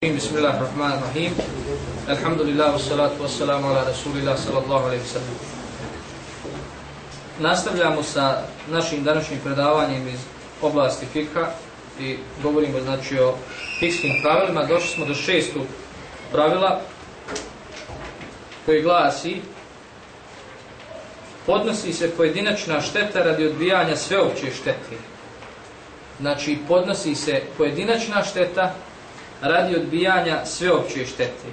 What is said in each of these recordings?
Bismillahirrahmanirrahim. Alhamdulillah, wassalatu wassalamu ala rasulillah sallallahu alaihi wasallam. Nastavljamo sa našim današnjim predavanjem iz oblasti fikha i govorimo znači o fikskim pravilima. Došli smo do šestog pravila koji glasi podnosi se pojedinačna šteta radi odbijanja sveopće štete. Znači podnosi se pojedinačna šteta radi odbijanja sveopće štete.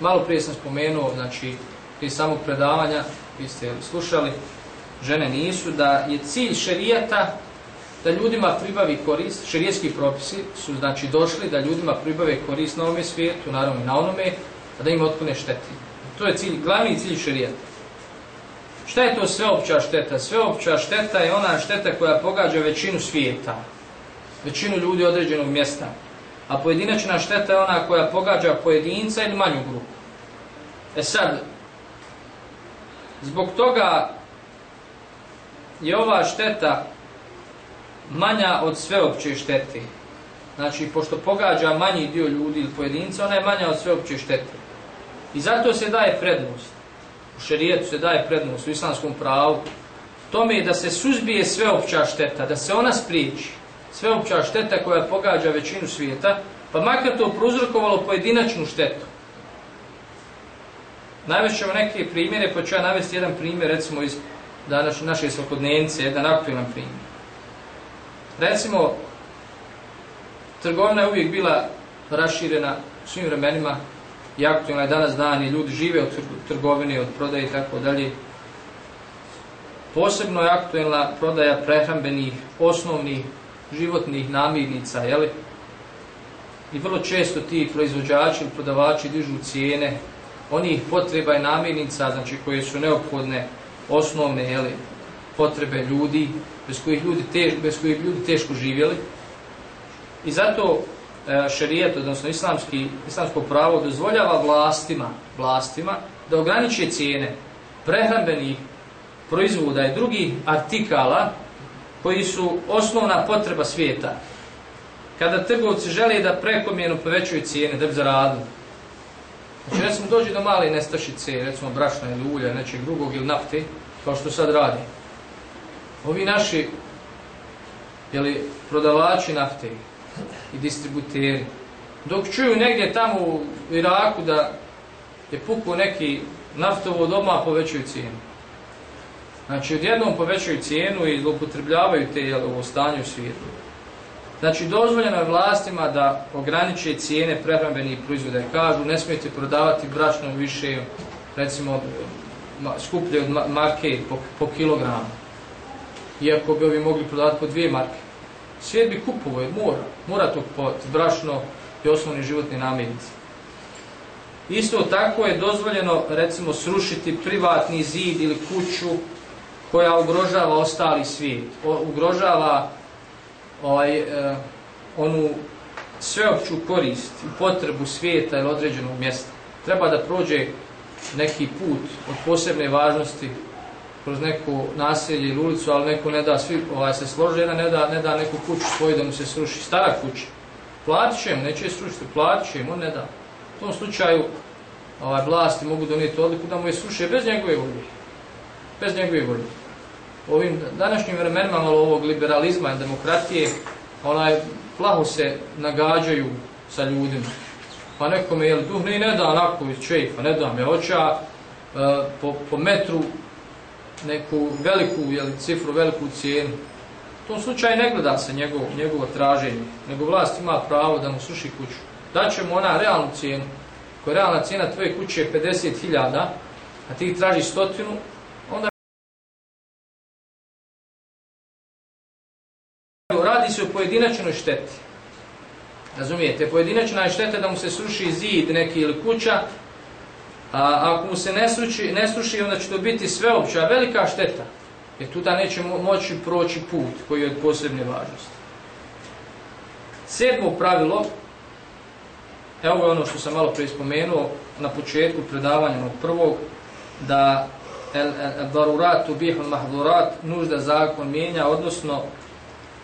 Malo prije sam spomenuo, znači, prije samog predavanja, vi ste slušali, žene nisu, da je cilj šerijata da ljudima pribavi korist, šerijetski propisi su znači došli da ljudima pribave korist na ovome svijetu, naravno i na onome, a da im otpune šteti. To je cilj, glavni cilj šerijata. Šta je to sveopća šteta? Sveopća šteta je ona šteta koja pogađa većinu svijeta, većinu ljudi određenog mjesta a pojedinačna šteta je ona koja pogađa pojedinca ili manju grupu. E sad, zbog toga je ova šteta manja od sveopće štete. Znači, pošto pogađa manji dio ljudi ili pojedinca, ona je manja od sveopće štete. I zato se daje prednost. U šerijetu se daje prednost, u islamskom pravu. Tome je da se suzbije sveopća šteta, da se ona spriječi sveopća šteta koja pogađa većinu svijeta, pa makar to prouzrokovalo pojedinačnu štetu. Navešćemo neke primjere, pa ću ja navesti jedan primjer, recimo iz današnje naše svakodnevnice, jedan aktualan primjer. Recimo, trgovina je uvijek bila raširena u svim vremenima i aktualna je danas dan i ljudi žive od trgovine, od prodaje i tako dalje. Posebno je aktualna prodaja prehrambenih, osnovnih životnih namirnica, jeli? I vrlo često ti proizvođači ili prodavači dižu cijene onih potreba i namirnica, znači koje su neophodne, osnovne, jeli, potrebe ljudi, bez kojih ljudi, tež, bez kojih ljudi teško živjeli. I zato e, šerijet, odnosno islamski, islamsko pravo dozvoljava vlastima, vlastima da ograniče cijene prehrambenih proizvoda i drugih artikala koji su osnovna potreba svijeta. Kada trgovci žele da prekomjerno povećuju cijene da bi zaradili. Znači recimo dođe do male nestašice, recimo brašna ili ulja, nečeg drugog ili nafte, kao što sad radi. Ovi naši jeli, prodavači nafte i distributeri, dok čuju negdje tamo u Iraku da je puku neki naftovod, odmah povećuju cijenu. Znači, odjednom povećaju cijenu i zloupotrebljavaju te jel, u svijetu. Znači, dozvoljeno je vlastima da ograniče cijene prehrambenih proizvoda. Kažu, ne smijete prodavati brašno više, recimo, skuplje od marke po, po kilogramu. Iako bi ovi mogli prodavati po dvije marke. Svijet bi kupovo, mora. Mora to kupovati brašno i osnovni životni namirnici. Isto tako je dozvoljeno, recimo, srušiti privatni zid ili kuću koja ugrožava ostali svijet, ugrožava ovaj, eh, onu sveopću korist i potrebu svijeta ili određenog mjesta. Treba da prođe neki put od posebne važnosti kroz neku naselje ili ulicu, ali neko ne da, svi ovaj, se slože, jedan ne da, ne da neku kuću svoju da mu se sruši, stara kuća. Platit će neće srušiti, platit će on ne da. U tom slučaju ovaj, vlasti mogu donijeti odliku da mu je sruše bez njegove volje. Bez njegove volje ovim današnjim vremenima malo ovog liberalizma i demokratije, onaj, plaho se nagađaju sa ljudima. Pa nekome, jel, duh ne, ne da onako iz čefa, ne da me oča, e, po, po metru neku veliku, jel, cifru, veliku cijenu. U tom slučaju ne gleda se njegov, njegovo traženje, nego vlast ima pravo da mu suši kuću. Daće mu ona realnu cijenu, koja realna cijena tvoje kuće je 50.000, a ti traži stotinu, radi se o pojedinačnoj šteti. Razumijete, pojedinačna je šteta da mu se sruši zid neki ili kuća, a ako mu se ne sruši, ne sruši onda će to biti sveopća velika šteta, jer tuda neće moći proći put koji je od posebne važnosti. Sedmo pravilo, evo je ono što sam malo prije spomenuo na početku predavanja od prvog, da darurat ubihul mahdurat, nužda zakon mijenja, odnosno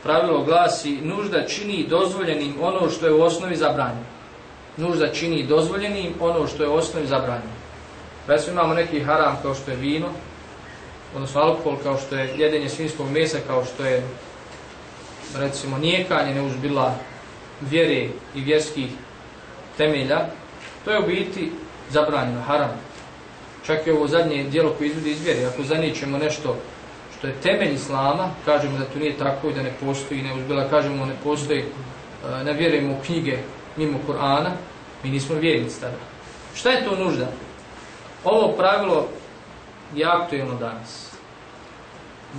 pravilo glasi nužda čini dozvoljenim ono što je u osnovi zabranjeno. Nužda čini dozvoljenim ono što je u osnovi zabranjeno. Recimo imamo neki haram kao što je vino, odnosno alkohol kao što je jedenje svinskog mesa, kao što je recimo nijekanje neuzbila vjere i vjerskih temelja, to je u biti zabranjeno, haram. Čak i ovo zadnje dijelo koje izvodi iz vjere, ako zaničemo nešto što je temelj islama, kažemo da to nije tako i da ne postoji, ne uzbila, kažemo ne postoji, e, ne vjerujemo u knjige mimo Korana, mi nismo vjernici tada. Šta je to nužda? Ovo pravilo je aktuelno danas.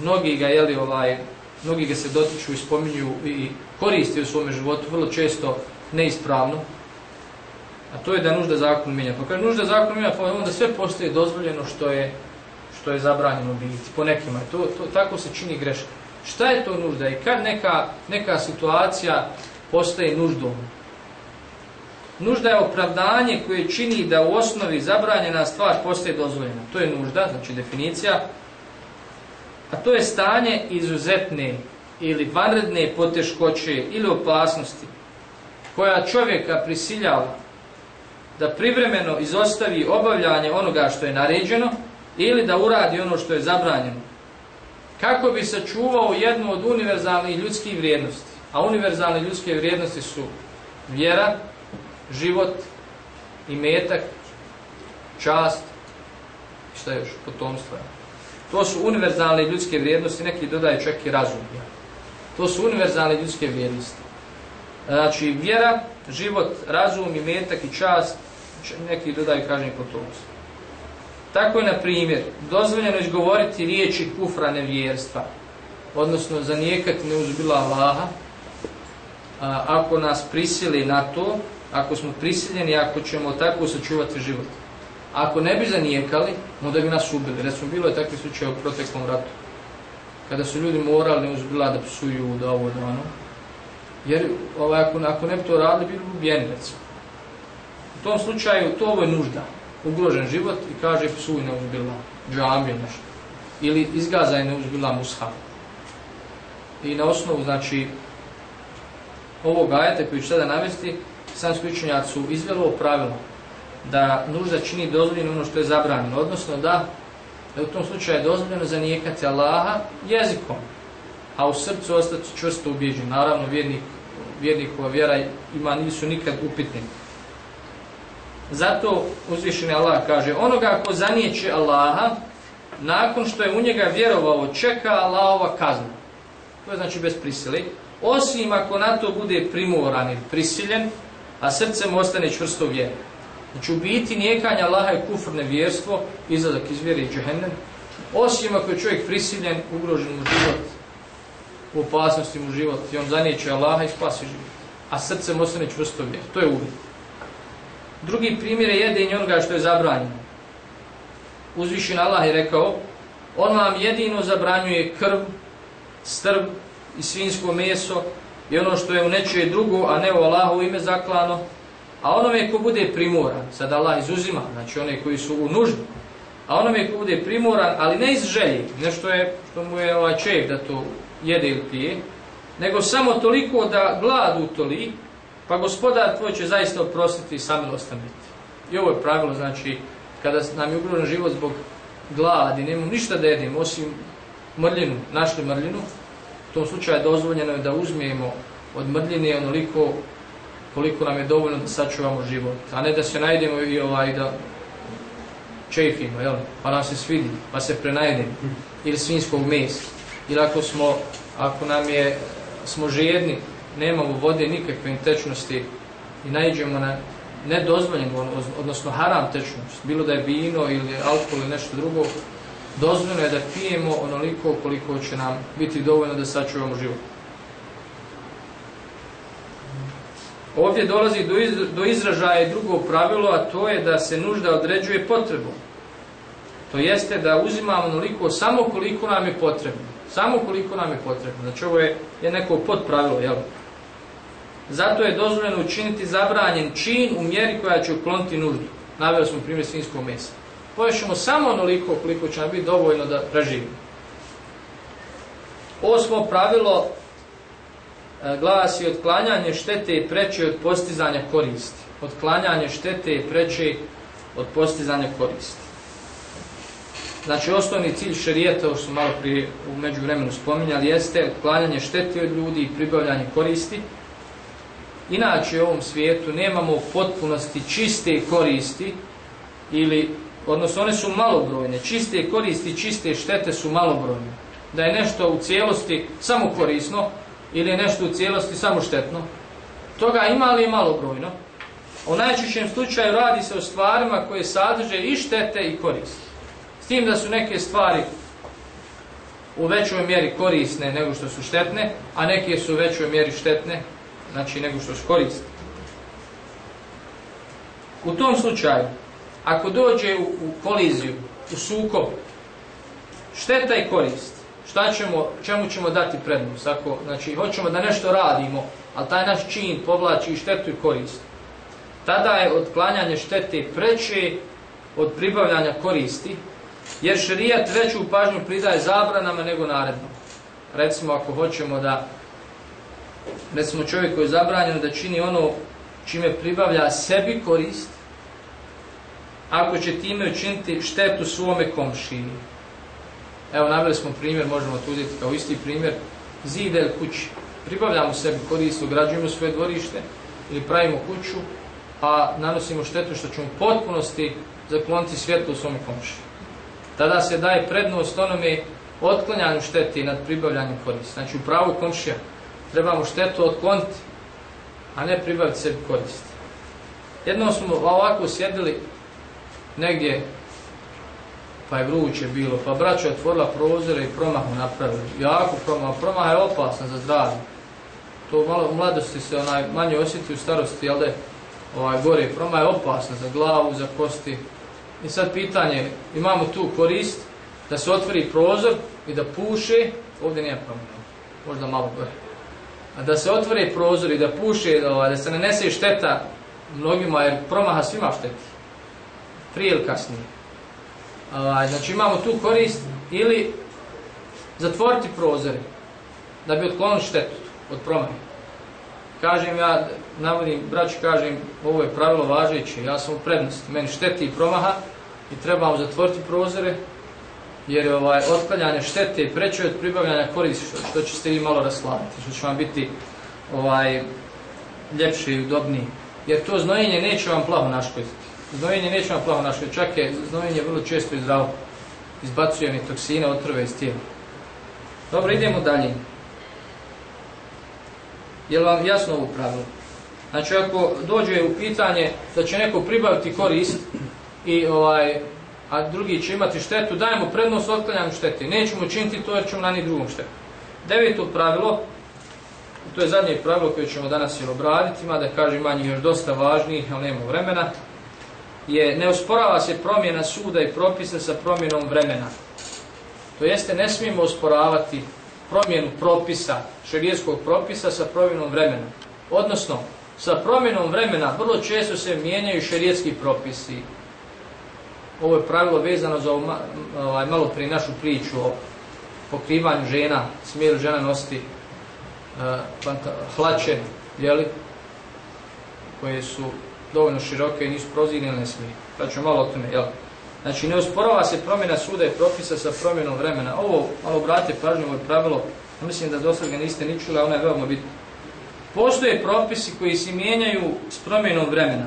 Mnogi ga, jeli, ovaj, mnogi ga se dotiču i spominju i koriste u svome životu, vrlo često neispravno, a to je da nužda zakon mijenja. Pa kaže nužda zakon mijenja, pa onda sve postoje dozvoljeno što je, što je zabranjeno biti, po nekima. To, to, tako se čini greška. Šta je to nužda i kad neka, neka situacija postaje nuždom? Nužda je opravdanje koje čini da u osnovi zabranjena stvar postaje dozvoljena. To je nužda, znači definicija. A to je stanje izuzetne ili vanredne poteškoće ili opasnosti koja čovjeka prisiljava da privremeno izostavi obavljanje onoga što je naređeno ili da uradi ono što je zabranjeno. Kako bi sačuvao jednu od univerzalnih ljudskih vrijednosti. A univerzalne ljudske vrijednosti su vjera, život, i metak, čast i šta još, potomstvo. To su univerzalne ljudske vrijednosti, neki dodaju čak i razum. To su univerzalne ljudske vrijednosti. Znači, vjera, život, razum, i metak i čast, neki dodaju, kažem, potomstvo. Tako je, na primjer, dozvoljeno izgovoriti riječi kufra nevjerstva, odnosno zanijekati neuzbila Allaha, a, ako nas prisili na to, ako smo prisiljeni, ako ćemo tako sačuvati život. Ako ne bi zanijekali, onda bi nas ubili. Recimo, bilo je takvi slučaj u proteklom ratu. Kada su ljudi morali neuzbila da psuju, da ovo, da ono. Jer ovaj, ako, ne bi to radili, bili ubijeni, recimo. U tom slučaju, to ovo je nužda. Ugrožen život i kaže psuj neuzbila, džamije nešto. Ili izgazaj neuzbila mushaf. I na osnovu, znači, ovog ajeta koji ću sada navesti, samski učenjaci su izveli ovo pravilo da nužda čini dozvoljeno ono što je zabranjeno, odnosno da, da u tom slučaju je dozvoljeno zanijekati Allaha jezikom, a u srcu ostati čvrsto ubijeđen. Naravno, vjernik, vjernikova vjera ima nisu nikad upitni. Zato uzvišeni Allah kaže, onoga ko zanijeće Allaha, nakon što je u njega vjerovao, čeka Allahova kazna. To je znači bez prisili. Osim ako na to bude primoran ili prisiljen, a srce mu ostane čvrsto vjeri. Znači u biti nijekanja Allaha je kufr nevjerstvo, izlazak iz vjere i džehennem, osim ako je čovjek prisiljen, ugrožen mu život, u opasnosti mu život i on zanijeće Allaha i spasi život. A srce mu ostane čvrsto vjeri. To je uvijek. Drugi primjer je jedenje onoga što je zabranjeno. Uzvišen Allah je rekao, on vam jedino zabranjuje krv, strb i svinsko meso i ono što je u nečije drugo, a ne u Allahu ime zaklano, a onome ko bude primoran, sad Allah izuzima, znači one koji su u nuždi, a onome ko bude primoran, ali ne iz želji, nešto je što mu je ovaj čev da to jede ili pije, nego samo toliko da glad utoli, pa gospodar tvoj će zaista oprostiti i samilostan biti. I ovo je pravilo, znači, kada nam je ugrožen život zbog gladi, nemamo ništa da jedemo, osim mrljinu, našli mrljinu, u tom slučaju dozvoljeno je da uzmijemo od mrljine onoliko koliko nam je dovoljno da sačuvamo život, a ne da se najdemo i ovaj da čefimo, jel? pa nam se svidi, pa se prenajdemo, ili svinskog mesa, ili ako smo, ako nam je, smo žedni, nemamo vode nikakve tečnosti i najđemo na nedozvoljenu, odnosno haram tečnost, bilo da je vino ili alkohol ili nešto drugo, dozvoljeno je da pijemo onoliko koliko će nam biti dovoljno da sačuvamo život. Ovdje dolazi do izražaja drugo pravilo, a to je da se nužda određuje potrebu. To jeste da uzimamo onoliko samo koliko nam je potrebno. Samo koliko nam je potrebno. Znači ovo je, je neko podpravilo, jel? Zato je dozvoljeno učiniti zabranjen čin u mjeri koja će ukloniti nuždu. Naveo smo primjer svinskog mesa. Poješemo samo onoliko koliko će nam biti dovoljno da preživimo. Osmo pravilo e, glasi otklanjanje štete je preče od postizanja koristi. Otklanjanje štete je preče od postizanja koristi. Znači, osnovni cilj šarijeta, što smo malo prije u međuvremenu spominjali, jeste otklanjanje štete od ljudi i pribavljanje koristi. Inače, u ovom svijetu nemamo u potpunosti čiste koristi, ili, odnosno one su malobrojne. Čiste koristi, čiste štete su malobrojne. Da je nešto u cijelosti samo korisno, ili je nešto u cijelosti samo štetno. Toga ima li malobrojno. U najčešćem slučaju radi se o stvarima koje sadrže i štete i koristi. S tim da su neke stvari u većoj mjeri korisne nego što su štetne, a neke su u većoj mjeri štetne, znači nego što su korisne. U tom slučaju, ako dođe u, u koliziju, u sukob, šteta i korist, šta ćemo, čemu ćemo dati prednost? Ako, znači, hoćemo da nešto radimo, ali taj naš čin povlači štetu i korist. Tada je otklanjanje štete preče od pribavljanja koristi, jer šerijat veću pažnju pridaje zabranama nego naredno. Recimo, ako hoćemo da, recimo čovjek koji je zabranjeno da čini ono čime pribavlja sebi korist, ako će time učiniti štetu svome komšini. Evo, naveli smo primjer, možemo tu uzeti kao isti primjer, zide ili kući. Pribavljamo sebi korist, ugrađujemo svoje dvorište ili pravimo kuću, a nanosimo štetu što ćemo u potpunosti zakloniti svjetlo u svome komšini tada se daje prednost onome otklanjanju šteti nad pribavljanjem koristi. Znači u pravu komšija trebamo štetu otkloniti, a ne pribaviti sebi koristi. Jednom smo ovako sjedili negdje, pa je vruće bilo, pa braća otvorila prozore i promahu napravili. Jako promah, promah je opasna za zdravlje. To malo u mladosti se onaj manje osjeti u starosti, jel da je ovaj, gore. Promah je opasna za glavu, za kosti, I sad pitanje, imamo tu korist da se otvori prozor i da puše, ovdje nije promjena, možda malo gore. Da se otvori prozor i da puše, da, da se nanese šteta mnogima, jer promaha svima šteti. Prije ili kasnije. A, znači imamo tu korist ili zatvoriti prozore da bi otklonili štetu od promaha. Kažem ja, navodim, braću kažem, ovo je pravilo važeće, ja sam u prednosti, meni šteti i promaha i trebamo zatvoriti prozore, jer je ovaj, otklanjanje štete preće od pribavljanja koristi, što, što ćete vi malo rasladiti, što će vam biti ovaj, ljepše i udobniji. Jer to znojenje neće vam plaho naškoditi. Znojenje neće vam plaho naškoditi, čak je znojenje vrlo često i zdravo. Izbacuje mi toksine, otrove iz tijela. Dobro, idemo dalje. Je li vam jasno ovo pravilo? Znači, ako dođe u pitanje da će neko pribaviti korist i ovaj, a drugi će imati štetu, dajemo prednost otklanjanju štete. Nećemo činiti to jer ćemo na njih drugom štetu. Deveto pravilo, to je zadnje pravilo koje ćemo danas jer obraditi, ima da kažem manji još dosta važnijih, ali nema vremena, je ne osporava se promjena suda i propisa sa promjenom vremena. To jeste, ne smijemo osporavati promjenu propisa, šerijetskog propisa sa promjenom vremena. Odnosno, sa promjenom vremena vrlo često se mijenjaju šerijetski propisi. Ovo je pravilo vezano za ovaj, malo prije našu priču o pokrivanju žena, smjeru žena nositi uh, hlače, jeli, koje su dovoljno široke i nisu prozirne, ne smije. Pa ću malo o tome, jel? Znači, ne usporava se promjena suda i propisa sa promjenom vremena. Ovo, malo brate, pažnje, ovo je pravilo, mislim da dosta ga niste ni čuli, a ono je veoma bitno. Postoje propisi koji se mijenjaju s promjenom vremena.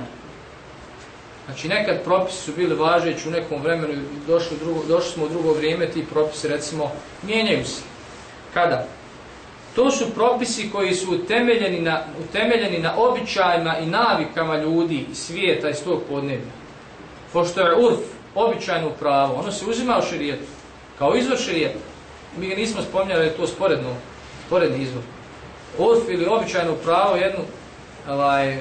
Znači, nekad propisi su bili važeći u nekom vremenu, došli, drugo, došli smo u drugo vrijeme, ti propisi, recimo, mijenjaju se. Kada? To su propisi koji su utemeljeni na, utemeljeni na običajima i navikama ljudi i svijeta iz tog podneblja. Pošto je urf, običajno pravo, ono se uzima u širijetu, kao izvor širijeta. Mi ga nismo spomnjali, je to sporedno, sporedni izvor. Urf ili običajno pravo, jednu, ovaj,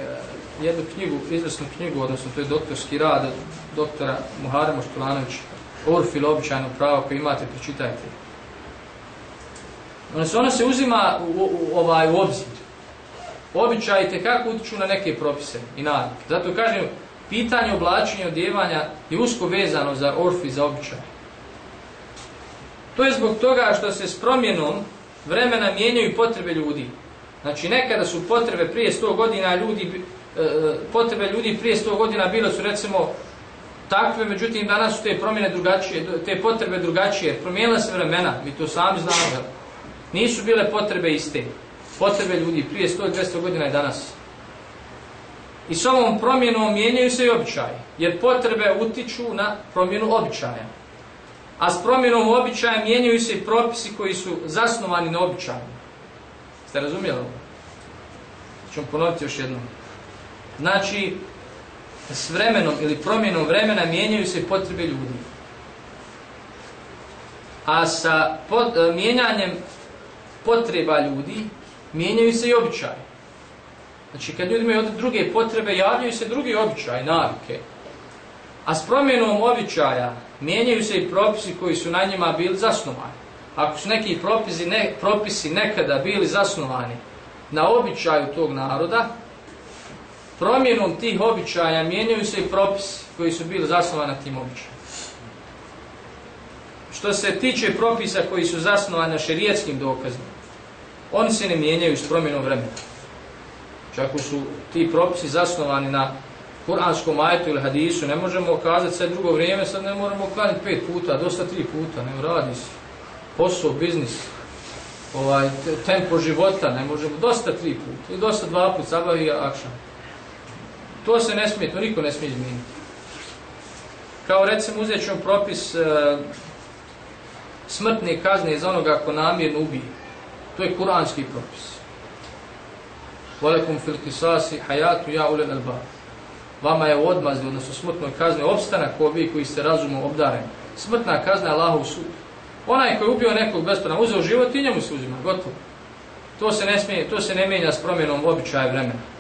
jednu knjigu, izvrsnu knjigu, odnosno to je doktorski rad doktora Muhara Moštulanović, Urf ili običajno pravo koje imate, pročitajte. Se, ono se uzima u, ovaj, u obzir. Običajte kako utiču na neke propise i navike. Zato kažem, pitanje oblačenja odjevanja je usko vezano za orf i za običaj. To je zbog toga što se s promjenom vremena mijenjaju potrebe ljudi. Znači nekada su potrebe prije 100 godina ljudi, potrebe ljudi prije 100 godina bile su recimo takve, međutim danas su te promjene drugačije, te potrebe drugačije, promijenila se vremena, mi to sami znamo, nisu bile potrebe iste, potrebe ljudi prije 100-200 godina i danas. I s ovom promjenom mijenjaju se i običaji, jer potrebe utiču na promjenu običaja. A s promjenom običaja mijenjaju se i propisi koji su zasnovani na običaju. Ste razumjeli ovo? Ćemo ponoviti još jednom. Znači, s vremenom ili promjenom vremena mijenjaju se potrebe ljudi. A sa pod, e, mijenjanjem potreba ljudi mijenjaju se i običaje. Znači kad ljudi imaju druge potrebe, javljaju se drugi običaje, navike. A s promjenom običaja mijenjaju se i propisi koji su na njima bili zasnovani. Ako su neki propisi, ne, propisi nekada bili zasnovani na običaju tog naroda, promjenom tih običaja mijenjaju se i propisi koji su bili zasnovani na tim običajima. Što se tiče propisa koji su zasnovani na šerijetskim dokazima, oni se ne mijenjaju s promjenom vremena. Čak su ti propisi zasnovani na kuranskom ajetu ili hadisu, ne možemo kazati sve drugo vrijeme, sad ne moramo klaniti pet puta, dosta tri puta, ne radi se. Posao, biznis, ovaj, tempo života, ne možemo, dosta tri puta, i dosta dva puta, sabah i akšan. To se ne smije, to niko ne smije izmijeniti. Kao recimo uzet ćemo propis e, smrtne kazne za onoga ko namjerno ubije. To je kuranski propis. Valekum fil kisasi hayatu ja ulen alba. Vama je u odmazdi, odnosno smrtnoj kazne, opstanak vi koji ste razumom obdareni. Smrtna kazna je Allahov sud. Onaj koji je ubio nekog bespravno, uzeo život i njemu se uzima, gotovo. To se ne smije, to se ne mijenja s promjenom običaja vremena.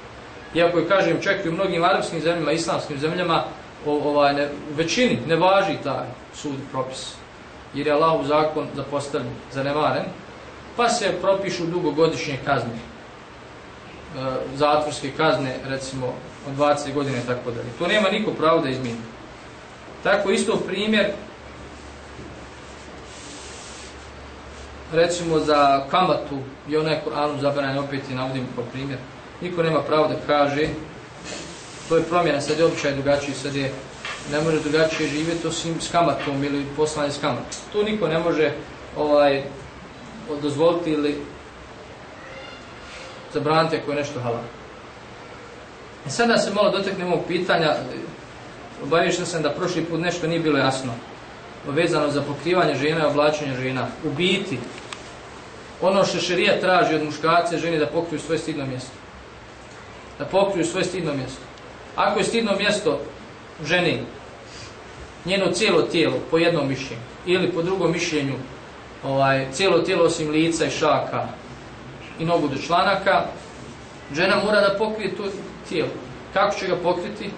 Iako je, kažem, čak i u mnogim arapskim zemljama, islamskim zemljama, ovaj, ne, u većini ne važi taj sud propis. Jer je Allah u zakon zapostavljen, zanemaren, pa se propišu dugogodišnje kazne. E, zatvorske kazne, recimo, od 20 godine i tako dalje. To nema niko pravo da izmini. Tako isto primjer, recimo za kamatu i onaj Kur'anom zabranjen opet i navodim kao primjer, niko nema pravo da kaže to je promjena, sad je običaj drugačiji, sad je ne može drugačije živjeti osim s kamatom ili poslanje s kamatom. To niko ne može ovaj dozvoliti ili zabraniti ako je nešto halal. I sada se malo doteknemo ovog pitanja, obavišao sam da prošli put nešto nije bilo jasno, vezano za pokrivanje žena i oblačenje žena. U biti, ono što šerija traži od muškarca ženi da pokriju svoje stidno mjesto. Da pokriju svoje stidno mjesto. Ako je stidno mjesto ženi, njeno cijelo tijelo po jednom mišljenju ili po drugom mišljenju ovaj, cijelo tijelo osim lica i šaka i nogu do članaka, žena mora da pokrije to tijelo. Kako će ga pokriti? E,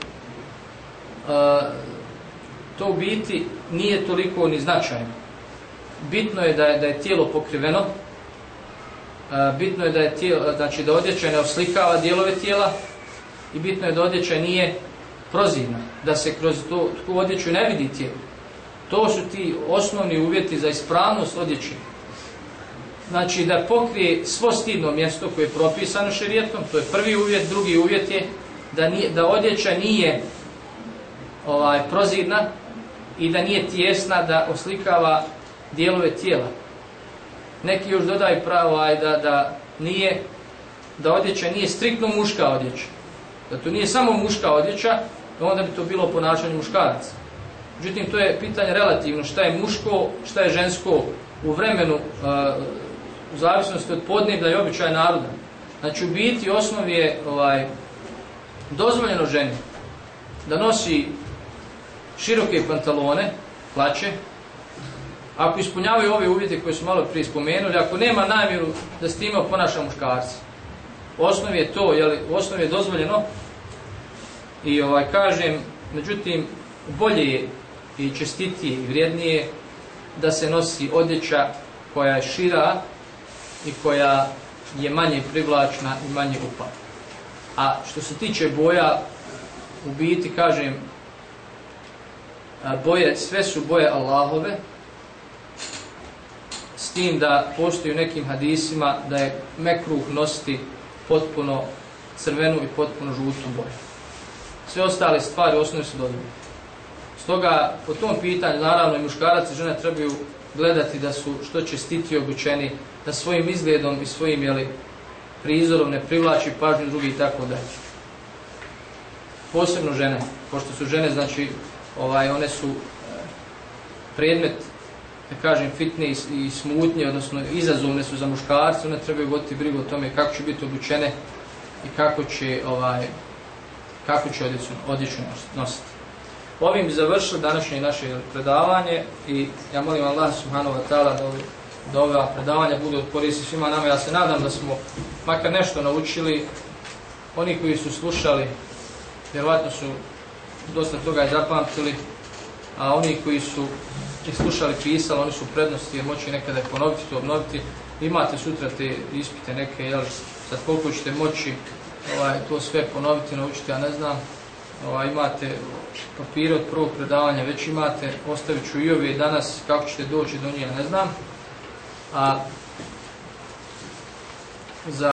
to u biti nije toliko ni značajno. Bitno je da je, da je tijelo pokriveno, bitno je da je tijelo, znači da odjeća ne oslikava dijelove tijela i bitno je da odjeća nije prozivna, da se kroz to, tu odjeću ne vidi tijelo. To su ti osnovni uvjeti za ispravnost odjeće. Znači da pokrije svo stidno mjesto koje je propisano šerijetom, to je prvi uvjet, drugi uvjet je da, nije, da odjeća nije ovaj, prozirna i da nije tjesna, da oslikava dijelove tijela. Neki još dodaju pravo aj, da, da nije da odjeća nije striktno muška odjeća. Da to nije samo muška odjeća, onda bi to bilo ponašanje muškaraca. Međutim, to je pitanje relativno, šta je muško, šta je žensko u vremenu, u zavisnosti od podneblja i običaja naroda. Znači, u biti osnov je ovaj, dozvoljeno ženi da nosi široke pantalone, plaće, ako ispunjavaju ove uvjete koje su malo prije spomenuli, ako nema namjeru da s time ponaša muškarci. Osnov je to, jeli, osnov je dozvoljeno i ovaj kažem, međutim, bolje je i čestitije i vrijednije da se nosi odjeća koja je šira i koja je manje privlačna i manje upad. A što se tiče boja, u biti kažem, boje, sve su boje Allahove, tim da postoji u nekim hadisima da je mekruh nositi potpuno crvenu i potpuno žutu boju. Sve ostale stvari u osnovi su dozvoljene. Stoga, po tom pitanju, naravno, i muškarac i žena trebaju gledati da su što čestiti obučeni, da svojim izgledom i svojim jeli, prizorom ne privlači pažnju drugi i tako dalje. Posebno žene, pošto su žene, znači, ovaj, one su e, predmet, da kažem, fitne i, i smutnje, odnosno izazovne su za muškarce, one trebaju voditi brigu o tome kako će biti obučene i kako će, ovaj, kako će odjeću, odjeću nositi. Ovim bi završili današnje naše predavanje i ja molim Allah subhanahu wa ta'ala da, da ova predavanja budu od koristi svima nama. Ja se nadam da smo makar nešto naučili. Oni koji su slušali, vjerovatno su dosta toga i zapamtili, a oni koji su i slušali, pisali, oni su prednosti jer moći nekada ponoviti to, obnoviti. Imate sutra te ispite neke, jel, sad koliko ćete moći ovaj, to sve ponoviti, naučiti, ja ne znam. Ovaj, imate papire od prvog predavanja, već imate, ostavit ću i ove danas, kako ćete doći do nje, ne znam. A za